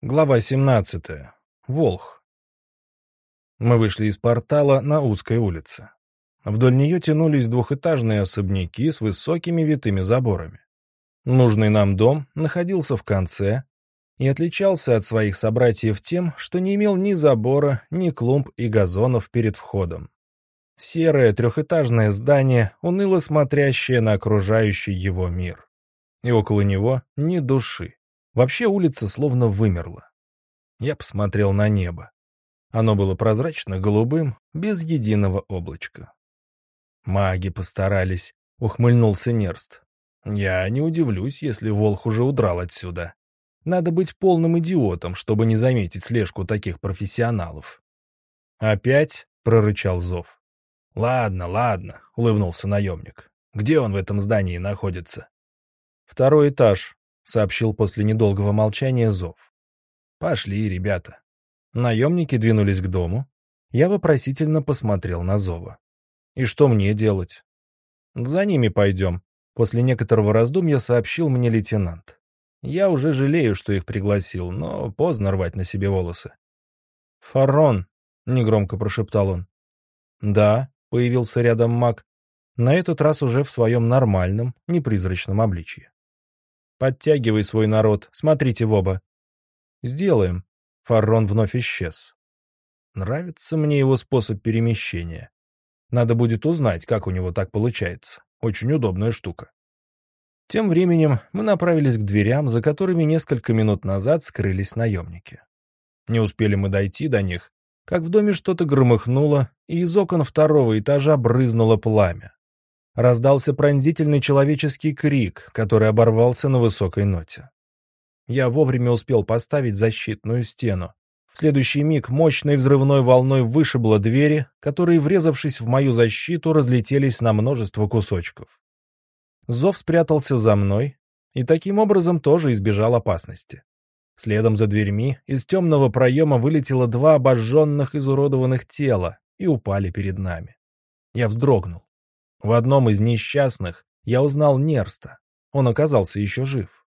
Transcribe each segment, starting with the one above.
Глава 17. Волх. Мы вышли из портала на узкой улице. Вдоль нее тянулись двухэтажные особняки с высокими витыми заборами. Нужный нам дом находился в конце и отличался от своих собратьев тем, что не имел ни забора, ни клумб и газонов перед входом. Серое трехэтажное здание, уныло смотрящее на окружающий его мир. И около него ни души. Вообще улица словно вымерла. Я посмотрел на небо. Оно было прозрачно-голубым, без единого облачка. «Маги постарались», — ухмыльнулся Нерст. «Я не удивлюсь, если Волх уже удрал отсюда. Надо быть полным идиотом, чтобы не заметить слежку таких профессионалов». «Опять?» — прорычал Зов. «Ладно, ладно», — улыбнулся наемник. «Где он в этом здании находится?» «Второй этаж», сообщил после недолгого молчания Зов. «Пошли, ребята». Наемники двинулись к дому. Я вопросительно посмотрел на Зова. «И что мне делать?» «За ними пойдем», — после некоторого раздумья сообщил мне лейтенант. «Я уже жалею, что их пригласил, но поздно рвать на себе волосы». «Фаррон», — негромко прошептал он. «Да», — появился рядом маг, на этот раз уже в своем нормальном, непризрачном обличье. Подтягивай свой народ, смотрите в оба. Сделаем. Фаррон вновь исчез. Нравится мне его способ перемещения. Надо будет узнать, как у него так получается. Очень удобная штука. Тем временем мы направились к дверям, за которыми несколько минут назад скрылись наемники. Не успели мы дойти до них, как в доме что-то громыхнуло, и из окон второго этажа брызнуло пламя раздался пронзительный человеческий крик, который оборвался на высокой ноте. Я вовремя успел поставить защитную стену. В следующий миг мощной взрывной волной вышибло двери, которые, врезавшись в мою защиту, разлетелись на множество кусочков. Зов спрятался за мной и таким образом тоже избежал опасности. Следом за дверьми из темного проема вылетело два обожженных изуродованных тела и упали перед нами. Я вздрогнул. В одном из несчастных я узнал Нерста. Он оказался еще жив.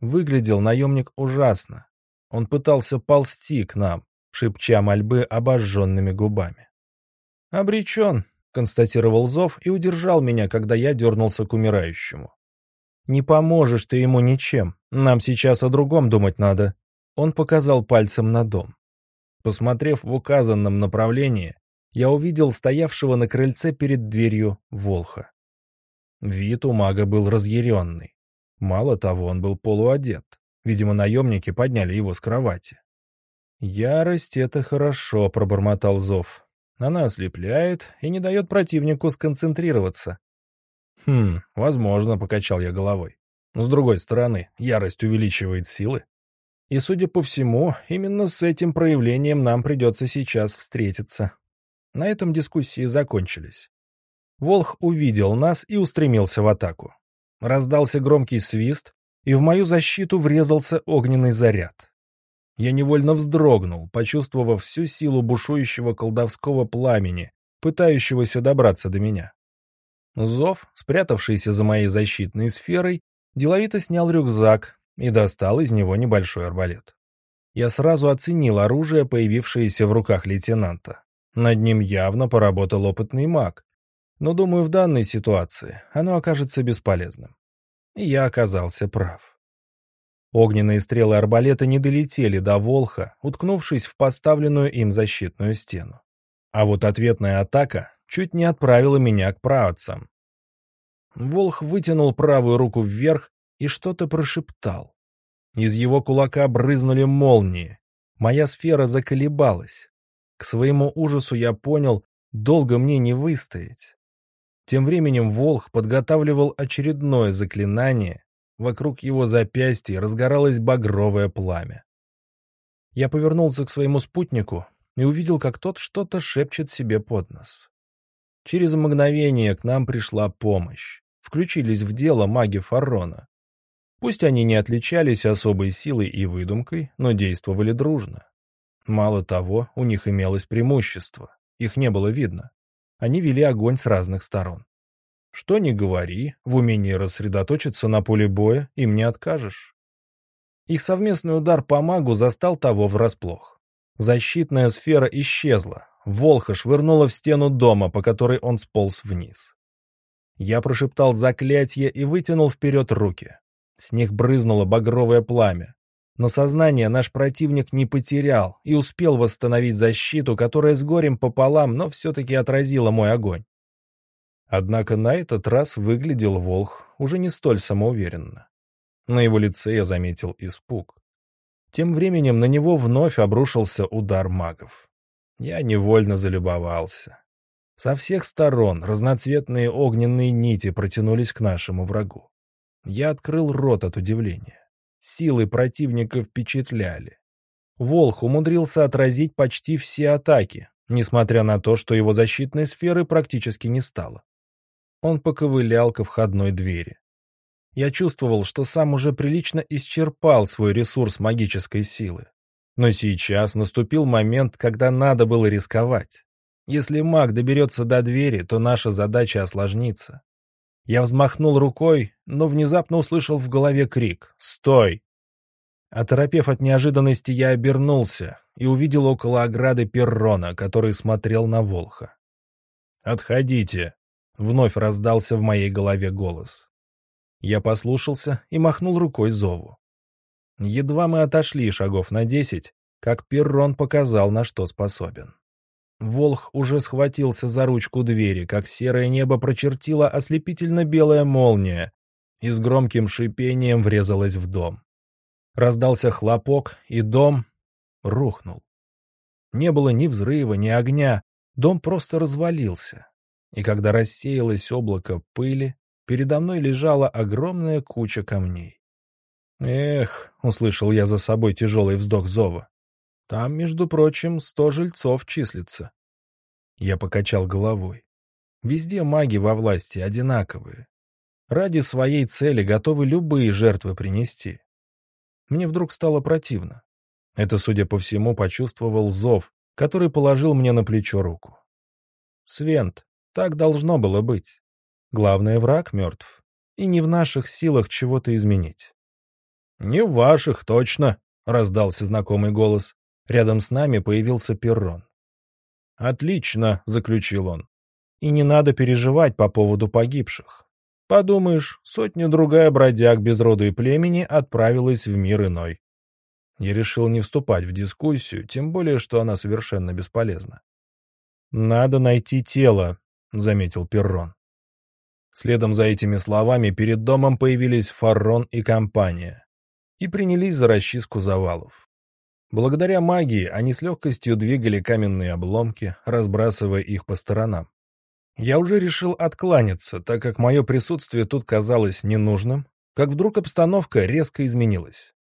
Выглядел наемник ужасно. Он пытался ползти к нам, шепча мольбы обожженными губами. «Обречен», — констатировал Зов и удержал меня, когда я дернулся к умирающему. «Не поможешь ты ему ничем. Нам сейчас о другом думать надо». Он показал пальцем на дом. Посмотрев в указанном направлении, я увидел стоявшего на крыльце перед дверью Волха. Вид у мага был разъяренный. Мало того, он был полуодет. Видимо, наемники подняли его с кровати. «Ярость — это хорошо», — пробормотал Зов. «Она ослепляет и не дает противнику сконцентрироваться». «Хм, возможно», — покачал я головой. «С другой стороны, ярость увеличивает силы. И, судя по всему, именно с этим проявлением нам придется сейчас встретиться». На этом дискуссии закончились. Волх увидел нас и устремился в атаку. Раздался громкий свист, и в мою защиту врезался огненный заряд. Я невольно вздрогнул, почувствовав всю силу бушующего колдовского пламени, пытающегося добраться до меня. Зов, спрятавшийся за моей защитной сферой, деловито снял рюкзак и достал из него небольшой арбалет. Я сразу оценил оружие, появившееся в руках лейтенанта. Над ним явно поработал опытный маг. Но, думаю, в данной ситуации оно окажется бесполезным. И я оказался прав. Огненные стрелы арбалета не долетели до Волха, уткнувшись в поставленную им защитную стену. А вот ответная атака чуть не отправила меня к праотцам. Волх вытянул правую руку вверх и что-то прошептал. Из его кулака брызнули молнии. Моя сфера заколебалась. К своему ужасу я понял, долго мне не выстоять. Тем временем Волх подготавливал очередное заклинание, вокруг его запястья разгоралось багровое пламя. Я повернулся к своему спутнику и увидел, как тот что-то шепчет себе под нос. Через мгновение к нам пришла помощь. Включились в дело маги Фаррона. Пусть они не отличались особой силой и выдумкой, но действовали дружно. Мало того, у них имелось преимущество. Их не было видно. Они вели огонь с разных сторон. Что ни говори, в умении рассредоточиться на поле боя им не откажешь. Их совместный удар по магу застал того врасплох. Защитная сфера исчезла. Волха швырнула в стену дома, по которой он сполз вниз. Я прошептал заклятие и вытянул вперед руки. С них брызнуло багровое пламя. Но сознание наш противник не потерял и успел восстановить защиту, которая с горем пополам, но все-таки отразила мой огонь. Однако на этот раз выглядел Волх уже не столь самоуверенно. На его лице я заметил испуг. Тем временем на него вновь обрушился удар магов. Я невольно залюбовался. Со всех сторон разноцветные огненные нити протянулись к нашему врагу. Я открыл рот от удивления. Силы противника впечатляли. Волх умудрился отразить почти все атаки, несмотря на то, что его защитной сферы практически не стало. Он поковылял ко входной двери. Я чувствовал, что сам уже прилично исчерпал свой ресурс магической силы. Но сейчас наступил момент, когда надо было рисковать. Если маг доберется до двери, то наша задача осложнится. Я взмахнул рукой, но внезапно услышал в голове крик «Стой!». Оторопев от неожиданности, я обернулся и увидел около ограды перрона, который смотрел на Волха. «Отходите!» — вновь раздался в моей голове голос. Я послушался и махнул рукой зову. Едва мы отошли шагов на десять, как перрон показал, на что способен. Волх уже схватился за ручку двери, как серое небо прочертила ослепительно-белая молния и с громким шипением врезалась в дом. Раздался хлопок, и дом рухнул. Не было ни взрыва, ни огня, дом просто развалился. И когда рассеялось облако пыли, передо мной лежала огромная куча камней. «Эх», — услышал я за собой тяжелый вздох зова, там, между прочим, сто жильцов числится. Я покачал головой. Везде маги во власти одинаковые. Ради своей цели готовы любые жертвы принести. Мне вдруг стало противно. Это, судя по всему, почувствовал зов, который положил мне на плечо руку. Свент, так должно было быть. Главный враг мертв, и не в наших силах чего-то изменить. — Не в ваших, точно, — раздался знакомый голос. Рядом с нами появился перрон. «Отлично», — заключил он. «И не надо переживать по поводу погибших. Подумаешь, сотня-другая бродяг без роду и племени отправилась в мир иной». Я решил не вступать в дискуссию, тем более, что она совершенно бесполезна. «Надо найти тело», — заметил Перрон. Следом за этими словами перед домом появились Фаррон и компания и принялись за расчистку завалов. Благодаря магии они с легкостью двигали каменные обломки, разбрасывая их по сторонам. Я уже решил откланяться, так как мое присутствие тут казалось ненужным, как вдруг обстановка резко изменилась.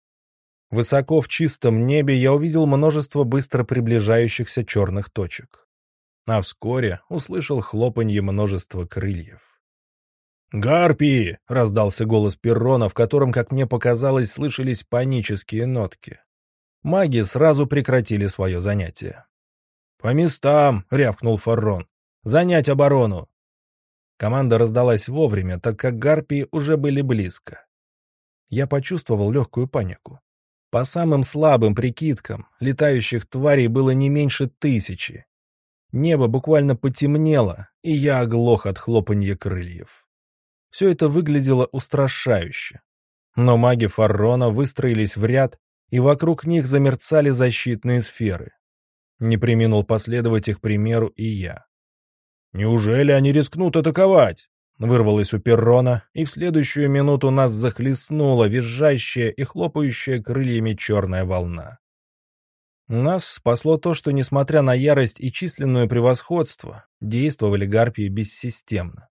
Высоко в чистом небе я увидел множество быстро приближающихся черных точек. А вскоре услышал хлопанье множества крыльев. «Гарпии!» — раздался голос Перрона, в котором, как мне показалось, слышались панические нотки маги сразу прекратили свое занятие. «По местам!» — рявкнул Фаррон. «Занять оборону!» Команда раздалась вовремя, так как гарпии уже были близко. Я почувствовал легкую панику. По самым слабым прикидкам, летающих тварей было не меньше тысячи. Небо буквально потемнело, и я оглох от хлопанья крыльев. Все это выглядело устрашающе. Но маги Фаррона выстроились в ряд и вокруг них замерцали защитные сферы. Не приминул последовать их примеру и я. «Неужели они рискнут атаковать?» Вырвалось у перрона, и в следующую минуту нас захлестнула визжащая и хлопающая крыльями черная волна. Нас спасло то, что, несмотря на ярость и численное превосходство, действовали гарпии бессистемно.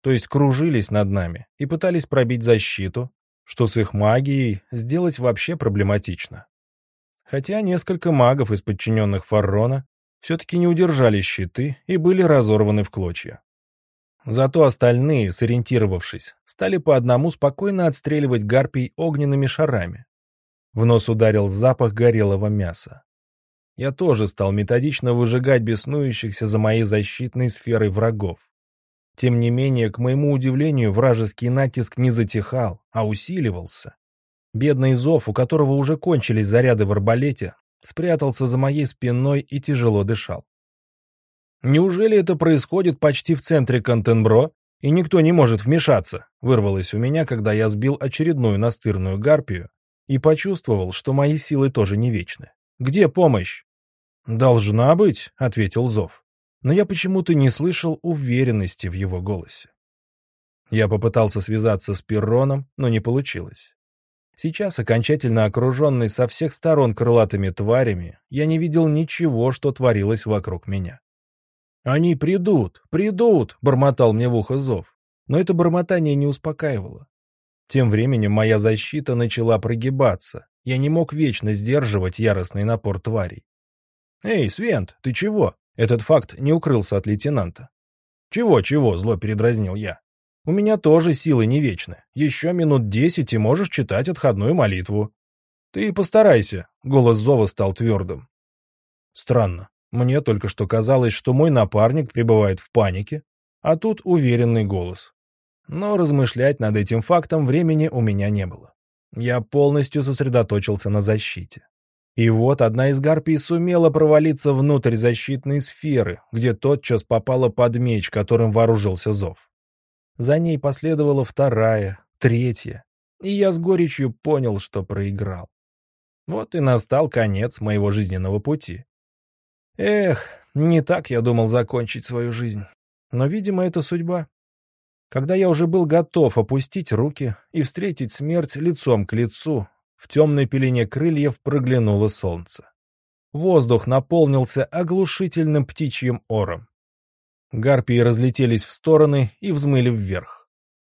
То есть кружились над нами и пытались пробить защиту, что с их магией сделать вообще проблематично. Хотя несколько магов из подчиненных Фаррона все-таки не удержали щиты и были разорваны в клочья. Зато остальные, сориентировавшись, стали по одному спокойно отстреливать гарпий огненными шарами. В нос ударил запах горелого мяса. Я тоже стал методично выжигать беснующихся за моей защитной сферой врагов. Тем не менее, к моему удивлению, вражеский натиск не затихал, а усиливался. Бедный Зов, у которого уже кончились заряды в арбалете, спрятался за моей спиной и тяжело дышал. «Неужели это происходит почти в центре Контенбро, и никто не может вмешаться?» вырвалось у меня, когда я сбил очередную настырную гарпию и почувствовал, что мои силы тоже не вечны. «Где помощь?» «Должна быть», — ответил Зов. Но я почему-то не слышал уверенности в его голосе. Я попытался связаться с Перроном, но не получилось. Сейчас, окончательно окруженный со всех сторон крылатыми тварями, я не видел ничего, что творилось вокруг меня. «Они придут, придут!» — бормотал мне в ухо зов. Но это бормотание не успокаивало. Тем временем моя защита начала прогибаться. Я не мог вечно сдерживать яростный напор тварей. «Эй, Свент, ты чего?» Этот факт не укрылся от лейтенанта. «Чего-чего?» — зло передразнил я. У меня тоже силы не вечны. Еще минут десять и можешь читать отходную молитву. Ты постарайся. Голос Зова стал твердым. Странно. Мне только что казалось, что мой напарник пребывает в панике, а тут уверенный голос. Но размышлять над этим фактом времени у меня не было. Я полностью сосредоточился на защите. И вот одна из гарпий сумела провалиться внутрь защитной сферы, где тотчас попала под меч, которым вооружился Зов. За ней последовала вторая, третья, и я с горечью понял, что проиграл. Вот и настал конец моего жизненного пути. Эх, не так я думал закончить свою жизнь. Но, видимо, это судьба. Когда я уже был готов опустить руки и встретить смерть лицом к лицу, в темной пелене крыльев проглянуло солнце. Воздух наполнился оглушительным птичьим ором. Гарпии разлетелись в стороны и взмыли вверх.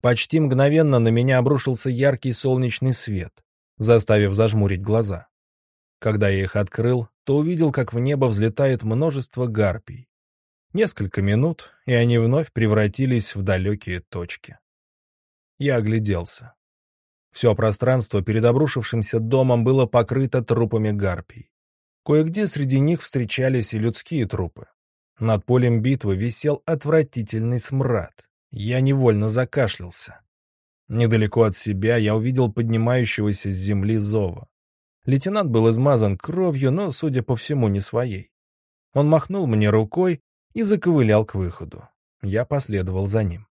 Почти мгновенно на меня обрушился яркий солнечный свет, заставив зажмурить глаза. Когда я их открыл, то увидел, как в небо взлетает множество гарпий. Несколько минут, и они вновь превратились в далекие точки. Я огляделся. Все пространство перед обрушившимся домом было покрыто трупами гарпий. Кое-где среди них встречались и людские трупы. Над полем битвы висел отвратительный смрад. Я невольно закашлялся. Недалеко от себя я увидел поднимающегося с земли зова. Лейтенант был измазан кровью, но, судя по всему, не своей. Он махнул мне рукой и заковылял к выходу. Я последовал за ним.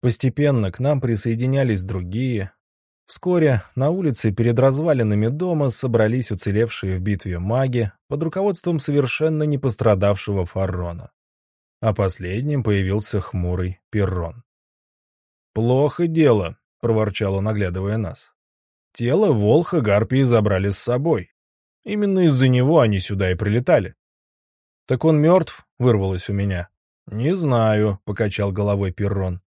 Постепенно к нам присоединялись другие, Вскоре на улице перед развалинами дома собрались уцелевшие в битве маги под руководством совершенно не пострадавшего Фаррона. А последним появился хмурый Перрон. «Плохо дело», — проворчал он, оглядывая нас. «Тело Волха Гарпии забрали с собой. Именно из-за него они сюда и прилетали». «Так он мертв?» — вырвалось у меня. «Не знаю», — покачал головой Перрон.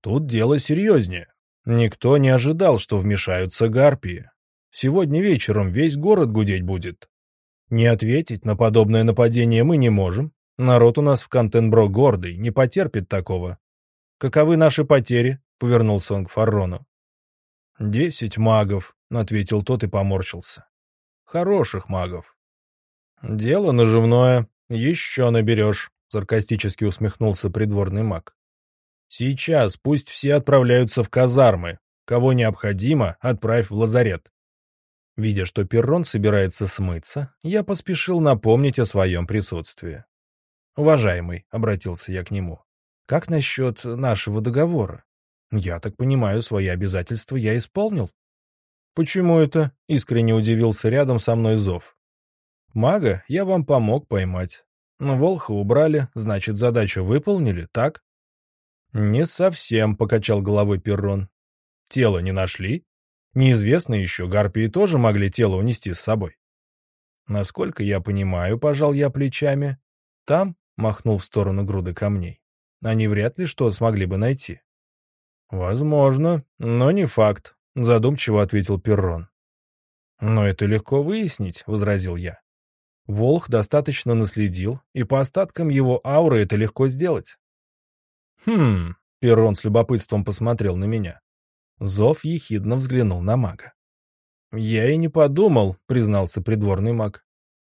«Тут дело серьезнее. Никто не ожидал, что вмешаются гарпии. Сегодня вечером весь город гудеть будет. Не ответить на подобное нападение мы не можем. Народ у нас в Контенбро гордый, не потерпит такого. Каковы наши потери? — повернулся он к Фаррону. «Десять магов», — ответил тот и поморщился. «Хороших магов». «Дело наживное. Еще наберешь», — саркастически усмехнулся придворный маг. Сейчас пусть все отправляются в казармы. Кого необходимо, отправь в лазарет. Видя, что Перрон собирается смыться, я поспешил напомнить о своем присутствии. «Уважаемый», — обратился я к нему, — «как насчет нашего договора? Я так понимаю, свои обязательства я исполнил». «Почему это?» — искренне удивился рядом со мной Зов. «Мага я вам помог поймать. Волха убрали, значит, задачу выполнили, так?» «Не совсем», — покачал головой Перрон. «Тело не нашли? Неизвестно еще, гарпии тоже могли тело унести с собой». «Насколько я понимаю, пожал я плечами, там, — махнул в сторону груды камней, — они вряд ли что смогли бы найти». «Возможно, но не факт», — задумчиво ответил Перрон. «Но это легко выяснить», — возразил я. Волх достаточно наследил, и по остаткам его ауры это легко сделать. «Хм...» — Перрон с любопытством посмотрел на меня. Зов ехидно взглянул на мага. «Я и не подумал», — признался придворный маг.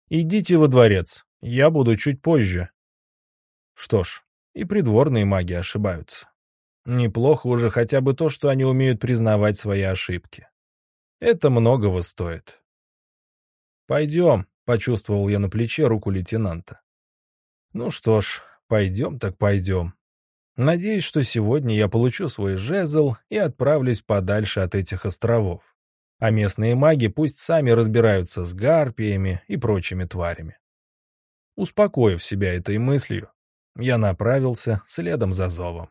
«Идите во дворец, я буду чуть позже». Что ж, и придворные маги ошибаются. Неплохо уже хотя бы то, что они умеют признавать свои ошибки. Это многого стоит. «Пойдем», — почувствовал я на плече руку лейтенанта. «Ну что ж, пойдем так пойдем. Надеюсь, что сегодня я получу свой жезл и отправлюсь подальше от этих островов. А местные маги пусть сами разбираются с гарпиями и прочими тварями». Успокоив себя этой мыслью, я направился следом за зовом.